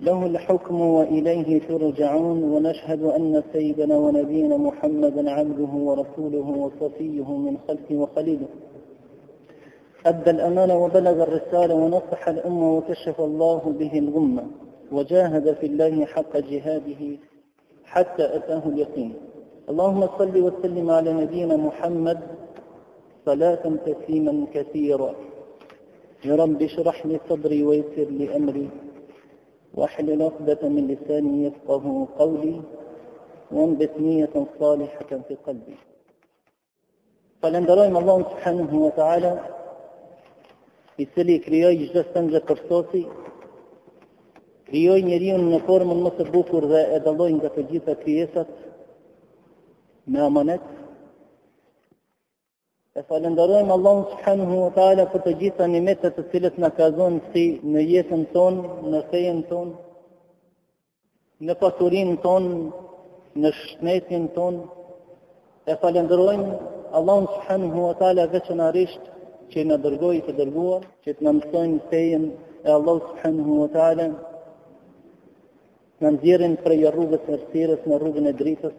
له الحكم وإليه ترجعون ونشهد أن سيدنا ونبينا محمدا عبده ورسوله وصفيه من خلقه وخليله أدى الأمانة وبلغ الرسالة ونصح الأمة وكشف الله به الغمة وجاهد في الله حق جهاده حتى أتاه اليقين اللهم صل وسلم على نبينا محمد صلاة تسليما كثيرا يا رب اشرح لي صدري ويسر لي أمري واحلل عقدة من لساني يفقه قولي وانبت نية صالحة في قلبي Falenderojmë Allahun subhanahu wa taala i cili krijoi çdo send dhe përsosi krijoi njeriun në formën më të bukur dhe e dalloi nga të gjitha krijesat me amanet e falenderojmë Allahun subhanahu wa taala për të gjitha nimetet të cilat na ka dhënë si në jetën tonë, në fejen tonë, Në pasurinë tonë, në shnetin tonë, e falenderojmë Allahun subhanahu wa taala veçanërisht që na dërgoi të dërguar, që të na mësojnë fejen e Allahut subhanahu wa taala, na nxjerrin prej rrugës së errësirës në rrugën e dritës,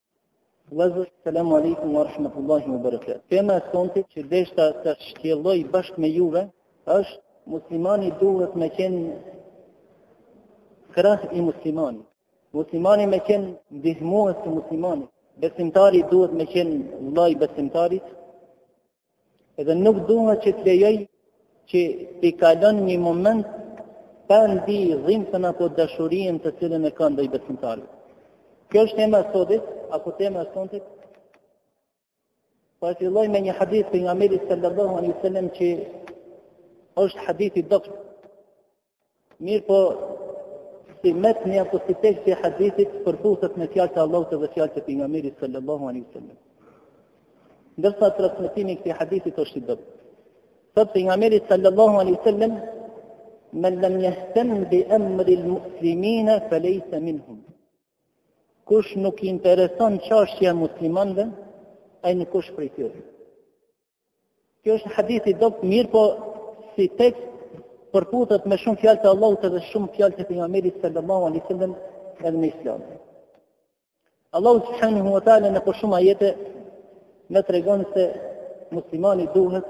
Vllezër, selamu alaikum wa rahmatullahi wa barakatuh. Tema e sontit që deshta të shtjelloj bashkë me juve, është muslimani duhet me qenë krah i muslimanit. Muslimani me qenë ndihmues i muslimanit. Besimtari duhet me qenë vllai besimtarit. Edhe nuk duhet që të lejoj që t'i kalon një moment pa ndi dhimtën apo dashurinë të cilën e ka ndaj besimtarit. Kjo është tema e sotit, apo tema e sontit, po e filloj me një hadith pejgamberit sallallahu alaihi wasallam që është hadith i dobët. Mirëpo, si metni apo si teksti i hadithit përputhet me fjalët e Allahut dhe fjalët e pejgamberit sallallahu alaihi wasallam. Ndërsa transmetimi i këtij hadithi është i dobët. Thotë pejgamberi sallallahu alaihi wasallam Men lam yahtam bi amri al-muslimin falaysa minhum. Kush nuk i intereson çështja e muslimanëve, ai nuk është prej tyre. Kjo është hadith i dobët mirëpo si tekst përputhet me shumë fjalë të Allahut dhe shumë fjalë të pejgamberit sallallahu alaihi wasallam edhe në Islam. Allahu subhanahu wa taala nëpër shumë ajete na tregon se muslimani duhet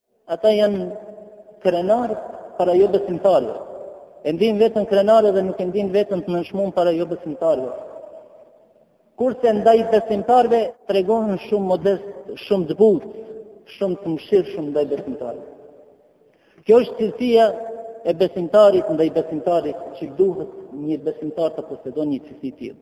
Ata janë krenarë para jo besimtarve. E ndin veten krenarë dhe nuk e ndin veten të nënçmum para jo besimtarve. Kurse ndaj besimtarve tregohen shumë modestë, shumë të butë, shumë të mëshirshëm ndaj besimtarve. Kjo është cilësia e besimtarit ndaj besimtarit që duhet një besimtar të posedon një cilësi të tillë.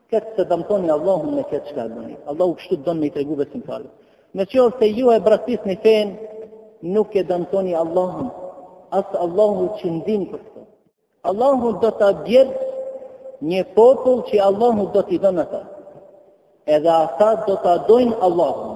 Këtë se dëmtoni Allahun me këtë çka e bëni. Allahu kështu don me i tregu besimtarët. Në qoftë se ju e braktisni fen, nuk e dëmtoni Allahun, as Allahu s'ka çka ndin për këtë. Allahu do ta bjerë një popull që Allahu do t'i don ata. Edhe ata do ta dojnë Allahun.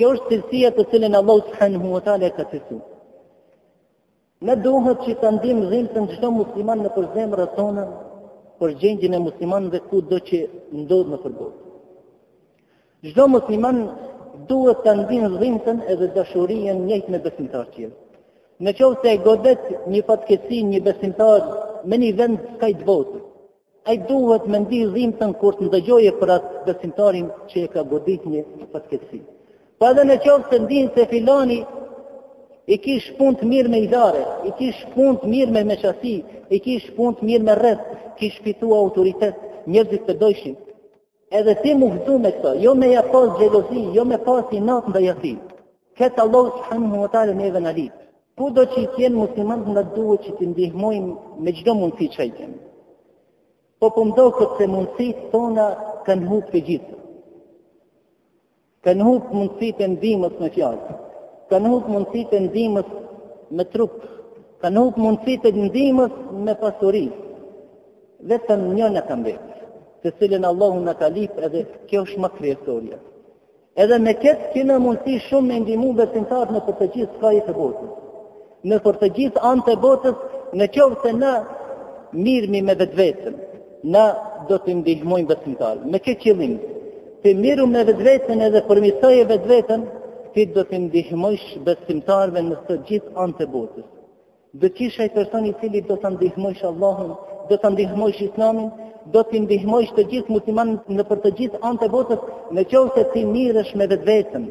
Kjo është cilësia të cilën Allahu subhanahu wa taala e ka cilësu. Na duhet që ta ndim dhimtën çdo musliman nëpër zemrat tona, për gjendjen e muslimanëve kudo që ndodhen nëpër botë. Çdo musliman duhet ta ndin dhimtën edhe dashurinë njëjtë me besimtarët tjerë. Në qoftë se e godet një fatkeqësi një besimtar me një vend skaj të botës, Ai duhet me ndi dhimbtën kur të ndëgjojë për atë besimtarin që e ka godit një fatkeqësi. Po edhe në qoftë se ndin se filani i kish punë të mirë me idare, i kish punë të mirë me meqasi, i kish punë të mirë me rreth, kish fitu autoritet, njerëzit e dojshin. Edhe ti m'u gëzu me këto, jo me ja pas gjelozi, jo me pas inat ndaj atij. Këtë Allahu subhanahu wa ta'ala neve na lip. Kudo që t'jenë muslimant na duhet që t'i ndihmojmë me çdo mundësi që t'jenë. Po po m'doket se mundësitë tona kanë hup të gjitha. Kanë hup mundësitë e ndihmës me fjalë. Kanë hup mundësitë e ndihmës me trup. Kanë hup mundësitë e ndihmës me pasuri. Vetëm një na ka mbetë, të cilën Allahu na ka lip edhe kjo është ma kryesorja. Edhe me këtë kena mundësi shumë me i ndihmu besimtarët nëpër të gjitha skajet e botës. Nëpër të gjithë anët e botës, në qoftë se na mirremi me vetveten, na do t'i ndihmojmë besimtarët. Me këtë qëllim, ti mirru me vetveten edhe përmirësoje vetveten, ti do t'i ndihmojsh besimtarëve në të gjithë anët e botës. Do t'jesh ai personi i cili do ta ndihmojsh Allahun, do ta ndihmojsh Islamin, do t'i ndihmojsh të gjithë muslimanët nëpër të gjithë anët e botës, në qoftë se ti mirresh me vetveten.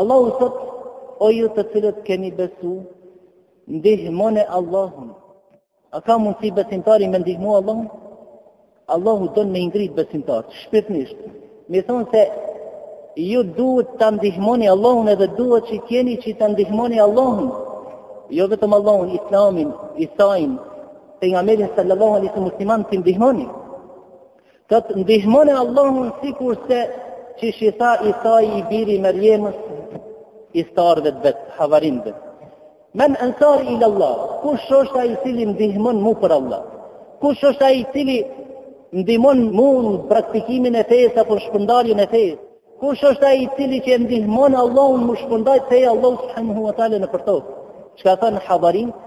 Allahu thot, o ju të cilët keni besu, ndihmone Allahun. A ka mundësi besimtari me ndihmu Allahun? Allahu don me i ngrit besimtarët shpirtnisht. Me u thonë se ju duhet ta ndihmoni Allahun edhe duhet që t'jeni që ta ndihmoni Allahun. Jo vetëm Allahun, Islamin, Isain, pejgamberin sallallahu alaihi wa sallam, muslimant t'i ndihmoni. Thot ndihmone Allahun sikurse që i tha Isai i biri Merjemes ithtarëve të vet, havarinëve. Men ensari ila Allah, kush është ai i cili ndihmon mu për Allah? Kush është ai i cili ndihmon mu në praktikimin e fejës apo shpërndarjen e fejës? Kush është ai i cili që e ndihmon Allahun m'u shpërndajt feja e Allahut subhanahu wa ta'le nëpër tokë? Ç'kanë thënë havarinët?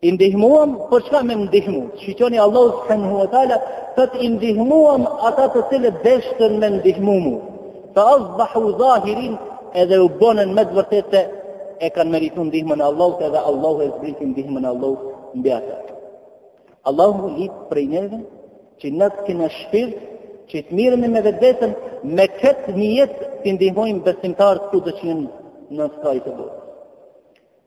I ndihmuam, por çka me ndihmu? Shiqoni Allahu subhanahu wa ta'ala, thotë i ndihmuam ata të cilët deshtën me ndihmu mu. Fe asbahu zahirin edhe u bonën me të vërtet se e kanë meritu ndihmën e Allahut edhe Allahu e zbriti ndihmën e Allahut mbi ata. Allahu lyp prej neve që ne të kina shpirt, që të mirremi me vetveten, me këtë nijet t'i ndihmojmë besimtarët kudo që janë në skaj të botës.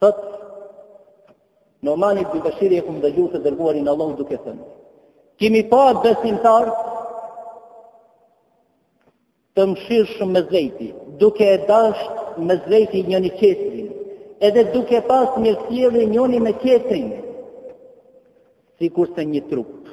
Thot Numani ibn Bashiri e kum dëgju të dërguarin e Allahut duke thënë Ki me i pa besimtarët të mshirshëm mes veti, duke e dasht mes veti njëni qetrin, edhe duke pas një sjellje njëni me qetrin, sikurse një trup.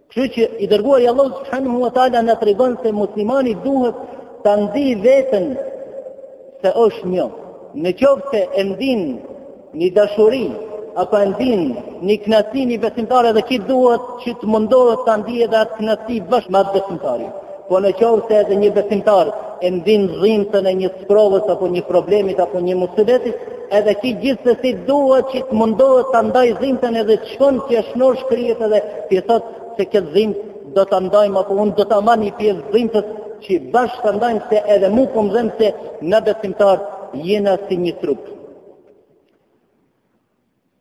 Kështu që i dërguari i Allahut subhanahu wa taala na tregon se muslimani duhet ta ndi veten se është një. Në qoftë se e ndin një dashuri apo e ndin një kënaqësi një besimtar edhe ky duhet që të mundohet ta ndi edhe atë kënaqësi bashkë me atë besimtarin. Po në qoftë se edhe një besimtar e ndin dhimtën e një sprovës apo një problemit apo një musibetit, edhe ki gjithsesi duhet që të mundohet ta ndaj dhimtën edhe të shkon t'ia shnosh kryet edhe t'i thot se kjo dhimtë do ta ndajmë apo unë do ta marr një pjesë t'dhimtës që bashkë ta ndajmë se edhe mu po më dhemb se ne besimtar jena si një trup.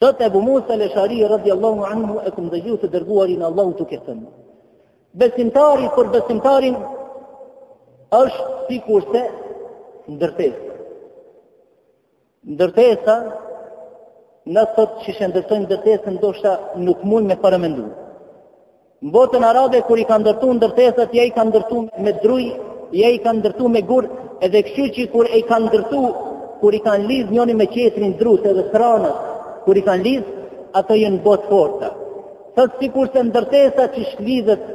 Thot Ebu Musa el Eshari radiallahu anhu e kum dëgju të dërguarin e Allahut duke thën. Besimtari për besimtarin është sikurse ndërtesa. Ndërtesa na sot qysh e ndërtojmë ndërtesën ndoshta nuk mujm me paramendu. Në botën arabe kur i kanë ndërtu ndërtesat, ja i kanë ndërtu me druj, ja i kanë ndërtu me gur, edhe kështu që kur i kanë ndërtu, kur i kanë lidh njoni me qetrin drut edhe tranët, kur i kanë lidh, ato janë bo të forta. Thotë sikurse ndërtesa qysh lidhet,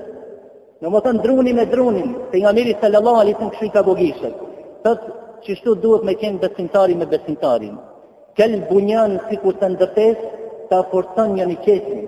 domethënë druni me drunin, Pejgamberi sallallahu alejhi selem kshu i ka bo gishtat. Thot, qeshtu duhet me qenë besimtari me besimtarin. Kel bunjan sikurse ndërtes, ta forcon njoni qetrin.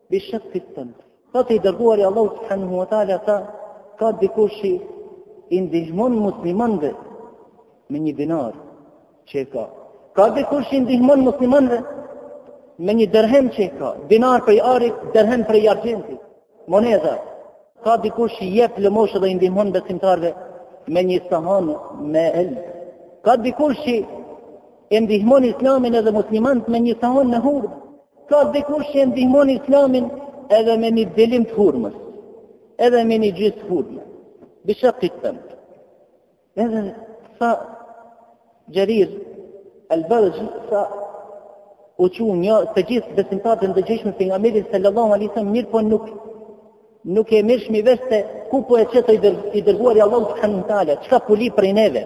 Bi shikki temre. Thotë i dërguari i Allahut subhanahu wa taala tha, ka dikush që i ndihmon muslimanëve me një dinar që e ka. Ka dikush që i ndihmon muslimanëve me një dërhem që e ka. Dinar prej arit, dërhem prej argjendit. Monedha. Ka dikush që jep lëmoshë dhe i ndihmon besimtarëve me një sahan me miell. Ka dikush që i ndihmon islamin edhe muslimanët me një sahan me hurma. Ka dikush që e ndihmon islamin edhe me një dilim të hurmës, edhe me një gjysë hurmë, bi shikki temre. Edhe tha Xherir al-Bexheli, sa u çunë të gjithë besimtarë të ndëgjueshëm për pejgamberin sallallahu alaihi wasallam, mirëpo nuk, nuk e mirrshmi vesh se ku po e qet i dërguar i Allah subhanahu wa taala, çka po lyp prej neve.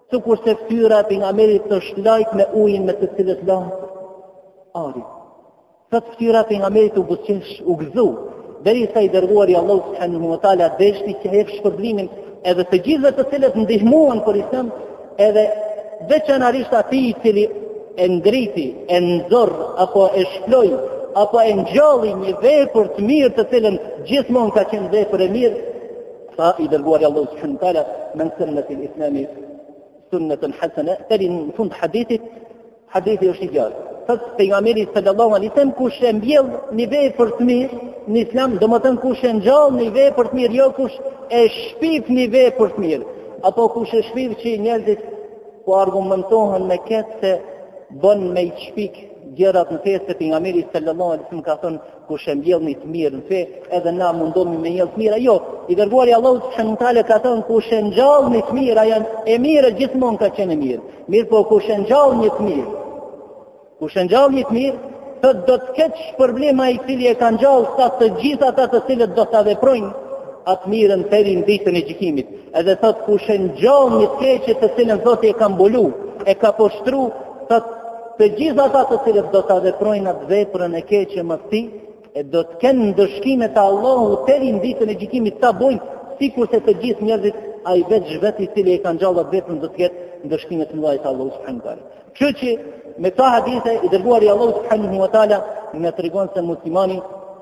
Sikurse fytyra e pejgamberit është lajt me ujin me të cilët lahet ari. Thotë fytyra e pejgamberit u buzëqesh, u gëzu, derisa i dërguari Allah subhanahu wa taala deshti që ja jep shpërblimin edhe të gjithëve të cilët ndihmuan për Islam, edhe veçanërisht atij i cili e ngriti, e nxorr apo e shploj apo e ngjalli një vepër të mirë të cilën gjithmonë ka qenë vepër e mirë, Tha i dërguar i Allahut subhanahu wa taala, "Men sanna fil islam sunnatan hasana", deri në fund hadithit, hadithi është i gjatë. Thot pejgamberi sallallahu alaihi wasallam kush e mbjell një vepër të mirë në islam, domethën kush e ngjall një vepër të mirë, jo kush e shpif një vepër të mirë, apo kush e shpif që njerëzit po argumentohen me këtë se bën me i shpik gjërat në fe se pejgamberi sallallahu alaihi wasallam ka thënë Kush e mbjell një të mirë në fe, edhe na mundomi me mbjell të mira, jo. I dërguari Allahu subhanahu wa taala ka thënë kush e ngjall një të mirë, ajo e mirë gjithmonë ka qenë e mirë. Mirëpo kush e ngjall një të mirë. Kush e ngjall një të mirë, thotë do të ketë shpërblim ai i cili e ka ngjallë sa të gjithë ata të cilët do ta veprojnë atë mirën deri në ditën e gjykimit. Edhe thot kush e ngjall një të keqe të cilën Zoti e ka mbulu, e ka poshtru, thot Të gjithë ata të cilët do ta veprojnë atë veprën e keqe mas tij, e do të kenë ndëshkime te Allahu deri në ditën e gjykimit ta bojnë, sikurse të gjithë njerëzit ai vetë veti i cili e ka ngjallë atë veprën do të ketë ndëshkime të mëdha te Allahu subhanahu wa taala. Kështu që me këto hadithe i dërguari Allahu subhanahu wa taala na tregon se muslimani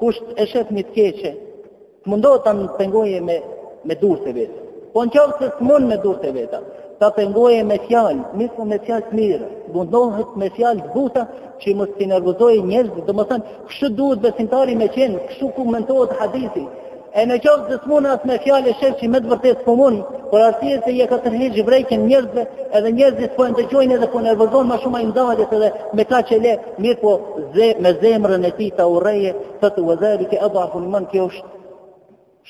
Kush e shef një të keqe, të mundohet ta pengoje me, me durët e veta. Po në qoftë se s'mund me durët e veta, ta pengoje me fjalë, mirëpo me fjalë të mirë, mundohet me fjalë të buta, që mos t'i nervozojë njerëzit, domethënë, kështu duhet besimtari me qenë, kështu komentohet hadithi, E në qoftë se s'mun as me fjalë e shef që me të vërtetë s'po mund, për arsye se ja ka tërheq vrejtjen njerëzve, edhe njerëzit s'po e ndëgjojnë edhe po nervozon më shumë ai ndalet edhe me kaq e le, mirëpo ze, me zemrën e tij ta urreje, thotë ve dhalike ed'aful iman kjo është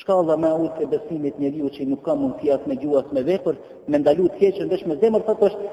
shkalla më e ulët e besimit njeriu që nuk ka mundësi as me gjuhë as me vepër, me ndalu të keqën veç me zemër, thotë është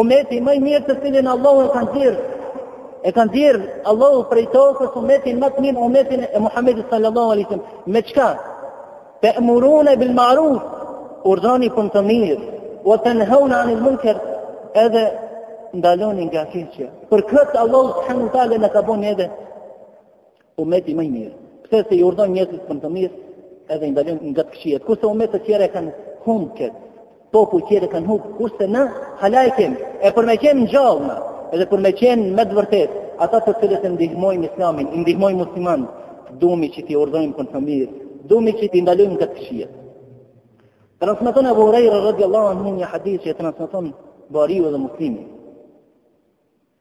Umeti më i mirë të cilin Allahu e ka nxjerr. E ka nxjerr Allahu prej tokës umetin më të mirë umetin e Muhamedit sallallahu alaihi wasallam. Me çka? Te'murune bil ma'ruf, urdhroni për të mirë, wa tanhauna 'anil munkar, edhe ndaloni nga keqja. Për këtë Allahu subhanahu wa taala na ka bënë edhe Ummeti ma i mirë. Pse se i urdhrojmë njerëzit për të mirë, edhe i ndalojmë nga të këqijat. Kurse ummetet tjera e kanë humb kët. Popujt tjerë e kanë humb, kurse ne hala e kemi. E për me qenë gjallë, edhe për me qenë me të vërtet, ata të cilët e ndihmojnë islamin, i ndihmojnë musliman, dumi që t'i urdhrojmë për të mirë, dumi që t'i ndalojmë nga të këqijat. Transmeton Abu Huraira radhiyallahu anhu një hadith që e transmeton Buhariu dhe Muslimi.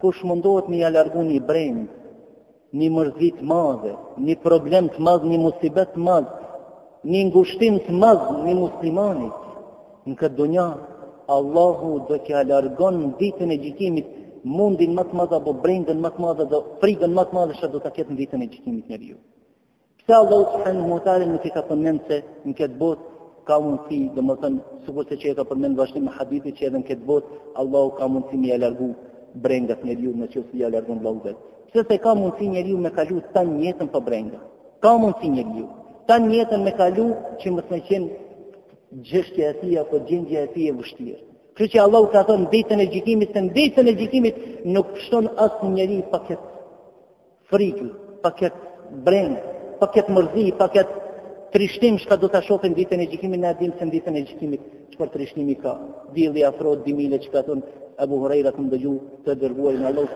Kush mundohet me ja largu një brengë, një mërzi të madhe, një problem të madh, një musibet të madh, një ngushtim të madh një muslimanit në këtë dunja, Allahu do t'ja largon në ditën e gjykimit mundin ma të madh apo brengën ma të madhe apo frigën ma të madhe që do ta ketë në ditën e gjykimit njeriu. Pse Allahu subhanahu wa taala nuk e ka përmend se në këtë botë ka mundësi, domethënë, sukur se që e ka përmend vazhdimin e hadithit që edhe në këtë botë, Allahu ka mundësi me ia largu brengat njeriut në qoftë se ia largon Allahu. Pse se ka mundësi njeriu me kalu tanë jetën pa brenga? Ka mundësi njeriu tanë jetën me kalu që mos me qenë çështja e tij, apo gjendja e tij e vështirë. Kështu që Allahu ka thënë ditën e gjykimit, se në ditën e gjykimit nuk pshton asnjeri pa këtë. frikë, pa këtë brengë, pa këtë mërzi, pa këtë trishtim çka do të shofin ditën e gjykimit, ne dimë se në ditën e gjykimit çfarë trishtimi ka. Dielli afrohet dy mile siç ka thonë Ebu Hurejra kam ndëgju të dërguarin e Allahut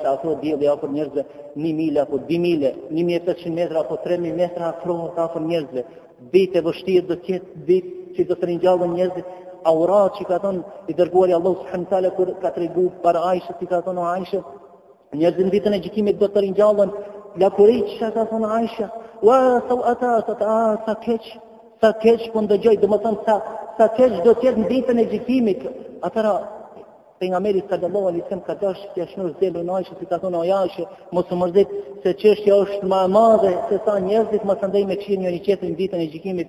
se afrohet dielli afër njerëzve një mile, apo dy mile, një mijë e pesëqind metra, apo tre mijë metra afrohet afër njerëzve. Ditë e vështirë do të jetë, ditë që do të ringjallen njerëzit, aura që ka thonë, i dërguari i Allahut kur ka tregu para Ajshes, i ka thonë o Ajshe, Njerëzit në ditën e gjykimit do të ringjallen lakuriq, çka ka thënë Aisha, "Wa sawata sa ta sa keq, sa keq po ndëgjoj, domethënë sa sa keq do të jetë në ditën e gjykimit." Atëra pejgamberi sallallahu alaihi wasallam ka dasht t'ia shnu zemrën e Aishës, i ka thënë Aishë, mos u mërzit se çështja është ma e madhe se sa njerëzit masandej me kqyr njëri tjetrin në ditën e gjykimit,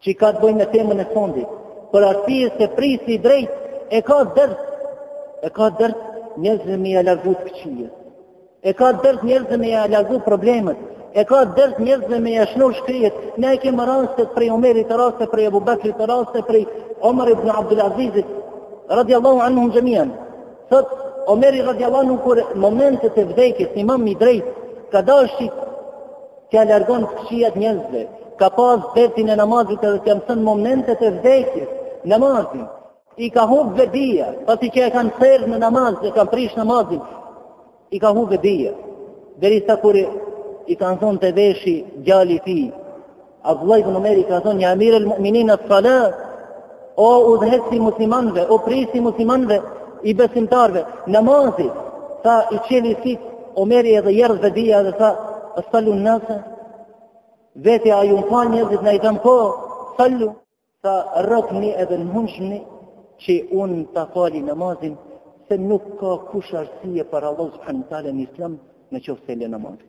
Çka ka të bëjë me temën e fundit? Për arsye se prijësi i drejtë e ka dert, e ka dert njerëzve me ia largu të këqijat. E ka dert njerëzve me ia largu problemet, e ka dert njerëzve me ia shnu shkrijet. Ne e kemë raste prej Omerit, raste prej Abu Bakrit, raste prej Omer ibn Abdul Azizit, radiallahu anhum xhemian. Thot, Omeri radiallahu anhu kur momentet e vdekjes, imam i drejtë, ka dasht T'ja largon fshijat njerëzve, ka pas dertin e namazit edhe t'ja them në momentet e vdekjes, namazin, i ka hub vedia, pasi që e kanë thërë në namaz dhe kanë prish namazin, i ka hub vedia, derisa kur i kanë thonë të veshi, djali i tij, Abdullah ibnu Umeri i ka thonë, ja emirel mu'minin, es-salat, O udhëheqsi muslimanëve, o prijsi i muslimanëve, i besimtarëve, namazi, tha i çeli sytë Omeri edhe i erdh vedia edhe tha, e sal-lu en-nas, veti a jon falë njerzit, na i thamë po, sal-lu, tha rrokni edhe nimomni, që unë ta fali namazin, se nuk ka kush arsye para Allahut subhanahu wa taala në islam, në qofë se e le namazin.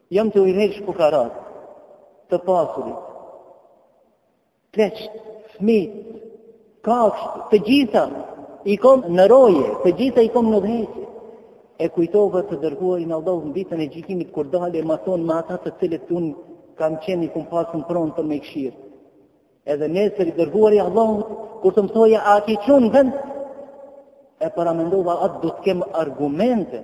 Jam tuj udhëheq fukarat, të pasurit, pleqt, fmijt, kafsht, të gjitha, i kom në roje, të gjitha i kom në udhëheqë. E kujtova të dërguarin e Allahut në ditën e gjykimit, kur ballafaqohna me ata të cilët unë kam qenë i kom pas nën pronë për me i kshyrë. Edhe nesër i dërguari i Allahut, kur të më thojë a i ke çu në vend, e paramendova a do të kem argumente,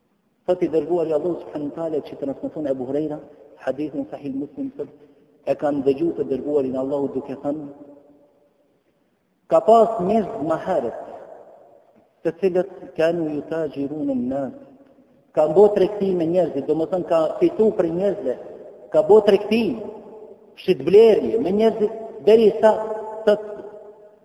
Thot i dërguari i Allahut subhanahu wa taala që transmeton Abu Huraira, hadithin sahih Muslim thot e kam dëgju të dërguarin e Allahut duke thënë ka pas njerëz më herët të cilët kanë jutaxhirun en-nas kan bo tregti me njerëzit domethënë kan fitu prej njerëzve kan bo tregti shitblerje me njerëzit derisa të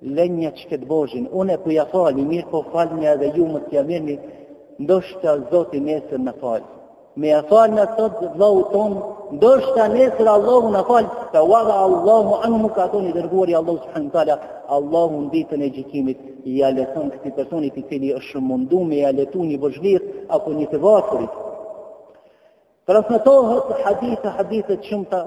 Lenja qet borxhin, unë e po ja fali, mirëpo falni edhe ju mos t'ja merrni, ndoshta Zoti nesër na falë. Me ja falë na sot vllaut ton, ndoshta nesër Allahu na falë, texhavezallahu anhu ka thon i dërguari i Allahut subhanahu taala, Allahu në ditën e gjykimit, ia lehton këtij personit i cili është mundu me ja lehtu një borxhliu apo një të varfrit. Transmetohet hadithe, hadithe të shumta,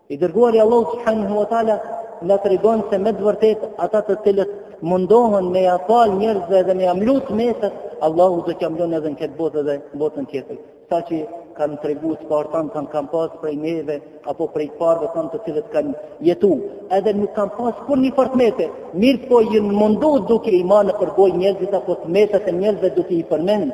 I dërguari i Allahut subhanahu wa taala na tregon se me të vërtetë ata të cilët mundohen me ia fal njerëzve dhe me ia mlu të metat, Allahu do t'ia mlon edhe në këtë botë edhe në botën tjetër. Saqë kanë tregu të parët tanë, thanë kanë pas prej neve, apo prej të parëve tanë të cilët kanë jetu. Edhe nuk kanë pas kurrnjëfar të mete, mirëpo janë mundu duke i marrë në përgoj njerëzit, apo të metat e njerëzve duke i përmend.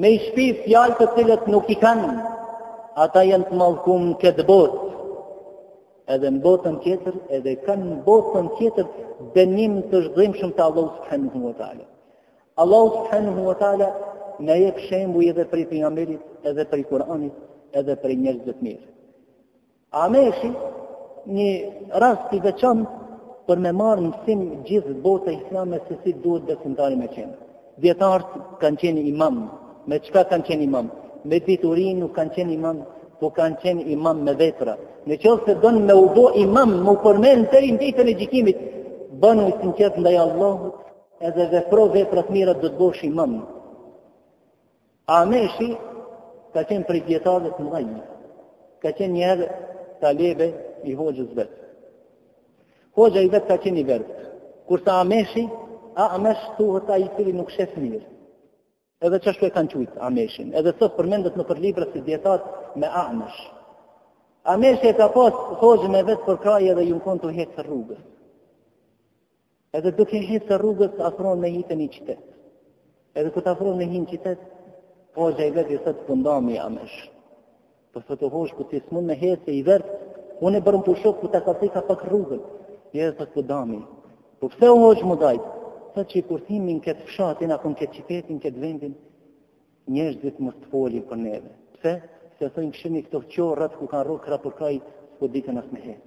Me i shpif fjalë të cilat nuk i kanë, ata janë të mallkum në këtë botë. Edhe në botën tjetër, edhe kanë në botën tjetër dënim të dhimshëm te Allahu subhanahu wa ta'ala. Allahu subhanahu wa ta'ala na jep shembuj edhe prej pejgamberit, edhe prej Kur'anit, edhe prej njerëzve të mirë. Ameshi, një rast i veçantë për me marrë mësim gjithë bota islame se si duhet besimtari me qenë. Dijetarët kanë qenë imam, me çka kanë qenë imam? Me dituri nuk kanë qenë imam, po kanë qenë imam me vepra. Në qoftë se don me u bo imam, m'u përmend deri n'ditën e gjykimit, bënu i sinqertë ndaj Allahut, edhe vepro vepra t'mira do të bohesh imam. Ameshi ka qenë prej dijetarëve të mëdhenj, ka qenë njëherë talebe i hoxhës vet. Hoxha i vet ka qenë i verbët, kurse Ameshi, a Amesh thuhet ai i cili nuk shef mirë. Edhe qashtu e kanë qujt Ameshin, edhe sot përmendet nëpër libra si dijetar me Amesh. Ameshi e ka pas hoxhën e vet përkrah edhe jon kon tu hec rrugës. Edhe duke hecë rrugës afrohen me hi te një qytet. Edhe kur afrohen me hi n'qytet, hoxha i vet i thotë po ndami Amesh. Po pse hoxhë, po ti s'mund me hecë je i verbët, unë e bërëm për shokë, po të ka të i ka pak rrugën. Jo i thotë po ndami. Po pse o hoxhë me u da? Se çi kur t'himë n' këtë fshatin, akon këtë qytetin, këtë vendin, njerëzit do të folin për neve. Pse? Se thojnë kshyrni këta qorrat ku kanë ra krah për krah, s'po dinë as me hecë.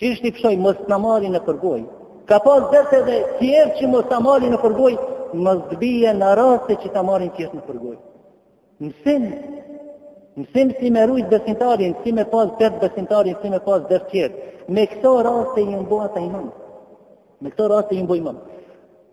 Qysh t'i pshtojmë mos na marrin nëpër gojë. Ka pas dert edhe tjerët që mos ta marrin nëpër gojë, mos të bie në raste që ta marrin tjerët nëpër gojë. Mësim Mësim si me rujt besimtarin, si me pas dert besimtarin, si me pas dert tjerët. Me këto raste jon bo ata imam. Me këto raste jon bo imam.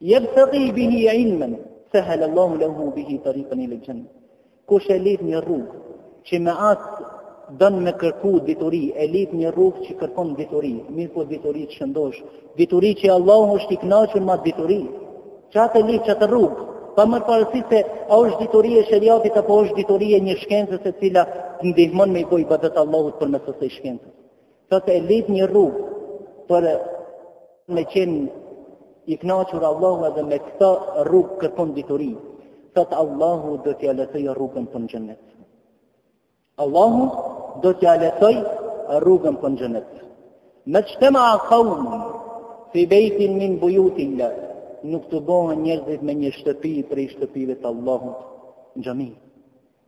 Yabtaghi bihi ilman sahhala Allahu lahu bihi tariqan ila al-jannah. Kush e lyp një rrugë që me atë don me kërku dituri, e lyp një rrugë që kërkon dituri, mirëpo dituri të shëndoshë, dituri që Allahu është i kënaqur me dituri. Qat e lyp qat rrugë, pa marrë parasysh se a është dituri e sheriatit apo është dituri e një shkence e cila të ndihmon me i bo ibadet Allahut përmes asaj shkencës. Qat e lyp një rrugë për me qenë i knaqur Allahu edhe me këtë rrugë kërkon dituri. Thot Allahu do t'ja lehtoj rrugën për xhenet. Allahu do t'ja lehtoj rrugën për xhenet. Mexhtemea kaumun fi bejtin min bujutil-lah nuk tubohen njerëzit me një shtëpi prej shtëpive të Allahut në xhami.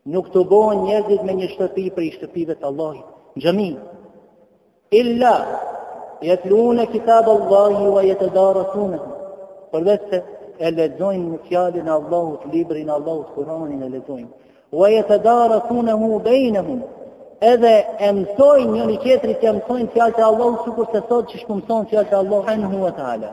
Nuk tubohen njerëzit me një shtëpi prej shtëpive të Allahit, në xhami. Illa, jetlune kitaballahi wa jetedaresunehu, përveç se e lexojnë fjalën e Allahut, librin e Allahut, Kuranin e lexojnë. Wa jetedaresunehu bejnehum, edhe e mësojnë njëri tjetrin i mësojnë fjalët e Allahut, sikurse sot që jem ka msojmë fjalët e Allahut, subhanehu ve teala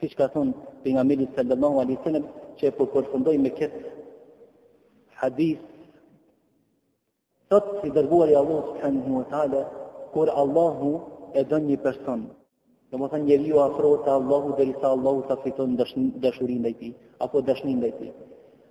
Siç ka thonë pejgamberi sallallahu alaihi wasallam që po përfundoj me këtë hadith Thot i dërguari i Allahut subhanahu wa taala kur Allahu e don një person Domethënë njeriu afrohet te Allahu derisa Allahu ta fiton dashurinë ndaj tij, apo dashninë ndaj tij.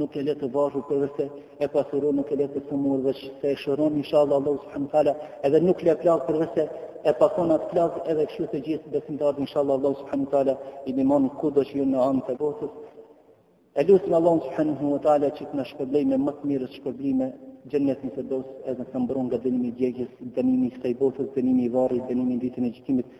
nuk e le të varfur përveç se e pasuron nuk e le të sëmurë veçse e shëron inshallah Allah subhanu tala edhe nuk le plak përveç se e pason atë plak edhe kështu të gjithë besimtarët inshallah Allah subhanu tala i ndihmon kudo që janë anë të botës e lusim Allahun subhanu tala që të na shpërblejë me më të mirat shpërblime xhennetul firdeus edhe të na mbron nga dënimi djegjës dënimi i kësaj botës dënimi i varrit dënimi i ditën e gjikimit